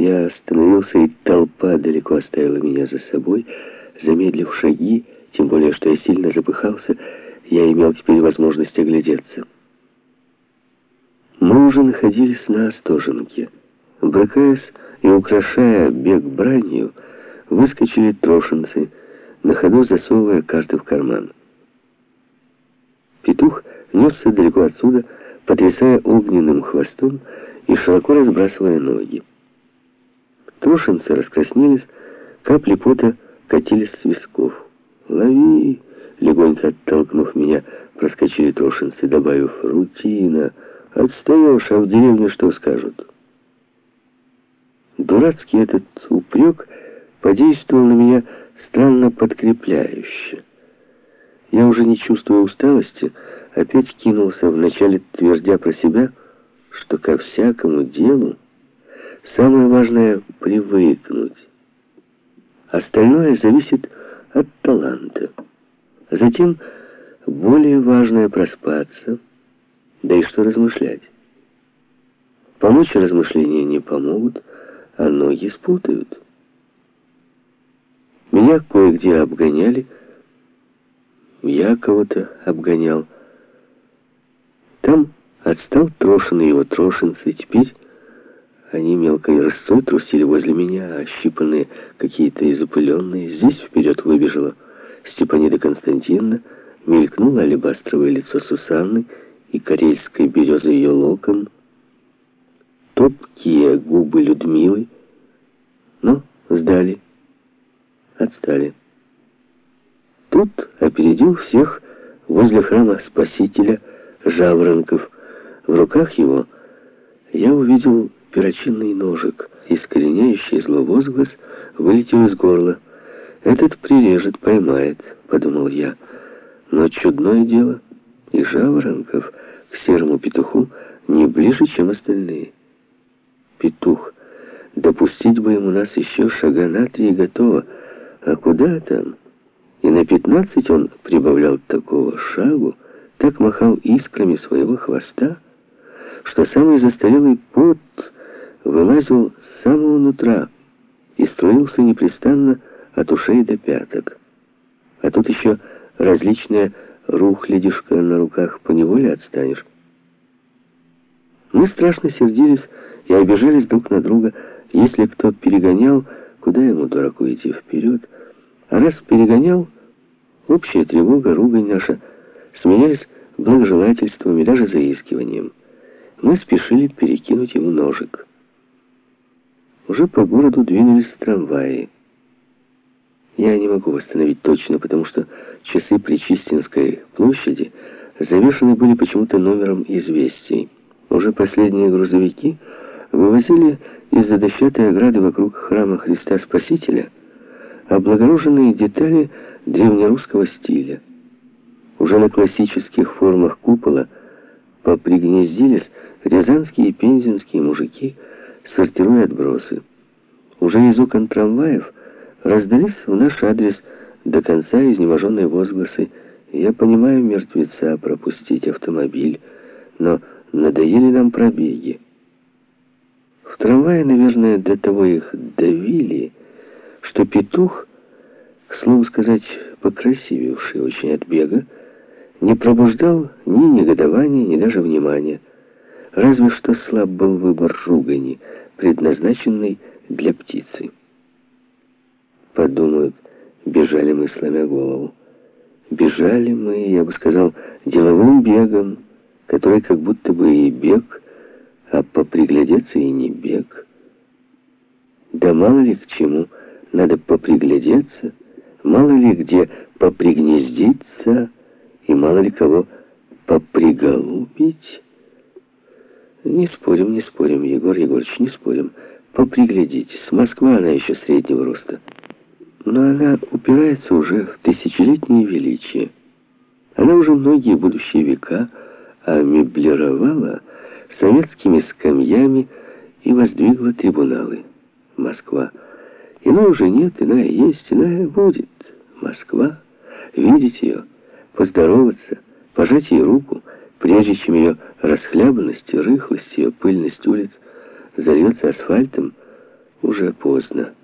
Я остановился, и толпа далеко оставила меня за собой, замедлив шаги, тем более, что я сильно запыхался, я имел теперь возможность оглядеться. Мы уже находились на Остоженке. Брыкаясь и украшая бег бранью, выскочили трошинцы, на ходу засовывая карты в карман. Петух несся далеко отсюда, потрясая огненным хвостом и широко разбрасывая ноги. Трошинцы раскраснелись, капли пота катились с висков. «Лови!» — легонько оттолкнув меня, проскочили трошинцы, добавив «рутина». «Отстаешь, а в деревне что скажут?» Дурацкий этот упрек подействовал на меня странно подкрепляюще. Я уже не чувствуя усталости, опять кинулся, вначале твердя про себя, что ко всякому делу самое важное — привыкнуть. Остальное зависит от таланта. Затем более важное — проспаться, да и что размышлять. Помочь размышления не помогут, а ноги спутают. Меня кое-где обгоняли, я кого-то обгонял. Там отстал Трошин и его трошинцы, теперь они мелкой рысцой трусили возле меня, ощипанные какие-то и запыленные. Здесь вперед выбежала Степанида Константиновна, мелькнуло алебастровое лицо Сусанны и карельской березы ее локон, топкие губы Людмилы, но сдали, отстали. Тут опередил всех возле храма Спасителя Жаворонков. В руках его я увидел перочинный ножик. Искореняющий зловозглас вылетел из горла. «Этот прирежет, поймает», — подумал я. Но чудное дело, и Жаворонков к серому петуху не ближе, чем остальные. Петух. Допустить бы ему нас еще шага на три готово. А куда там? И на пятнадцать он прибавлял такого шагу, так махал искрами своего хвоста, что самый застарелый пот вылазил с самого нутра и струился непрестанно от ушей до пяток. А тут еще различная рухлядишка на руках, поневоле отстанешь. Мы страшно сердились и обижались друг на друга. Если кто перегонял, куда ему, дураку, идти вперед? А раз перегонял, общая тревога, ругань наша сменялись благожелательством и даже заискиванием. Мы спешили перекинуть ему ножик. Уже по городу двинулись трамваи. Я не могу восстановить точно, потому что часы Причистинской площади завешены были почему-то номером известий. Уже последние грузовики вывозили из-за дощатой ограды вокруг храма Христа Спасителя облагороженные детали древнерусского стиля. Уже на классических формах купола попригнездились рязанские и пензенские мужики, сортируя отбросы. Уже из окон трамваев раздались в наш адрес до конца изнеможенные возгласы «Я понимаю мертвеца пропустить автомобиль, но надоели нам пробеги». В трамвае, наверное, до того их давили, что петух, к слову сказать, покрасивевший очень от бега, не пробуждал ни негодования, ни даже внимания. Разве что слаб был выбор ругани, предназначенный для птицы. Подумают, бежали мы, сломя голову. Бежали мы, я бы сказал, деловым бегом, который как будто бы и бег, а поприглядеться и не бег. Да мало ли к чему надо поприглядеться, мало ли где попригнездиться, и мало ли кого поприголубить. Не спорим, не спорим, Егор Егорович, не спорим. Поприглядитесь, Москва, она еще среднего роста. Но она упирается уже в тысячелетнее величие. Она уже многие будущие века амеблировала советскими скамьями и воздвигла трибуналы. Москва. Иной уже нет, иная есть, иная будет. Москва. Видеть ее, поздороваться, пожать ей руку, прежде чем ее расхлябанность рыхлость, ее пыльность улиц зальется асфальтом, уже поздно.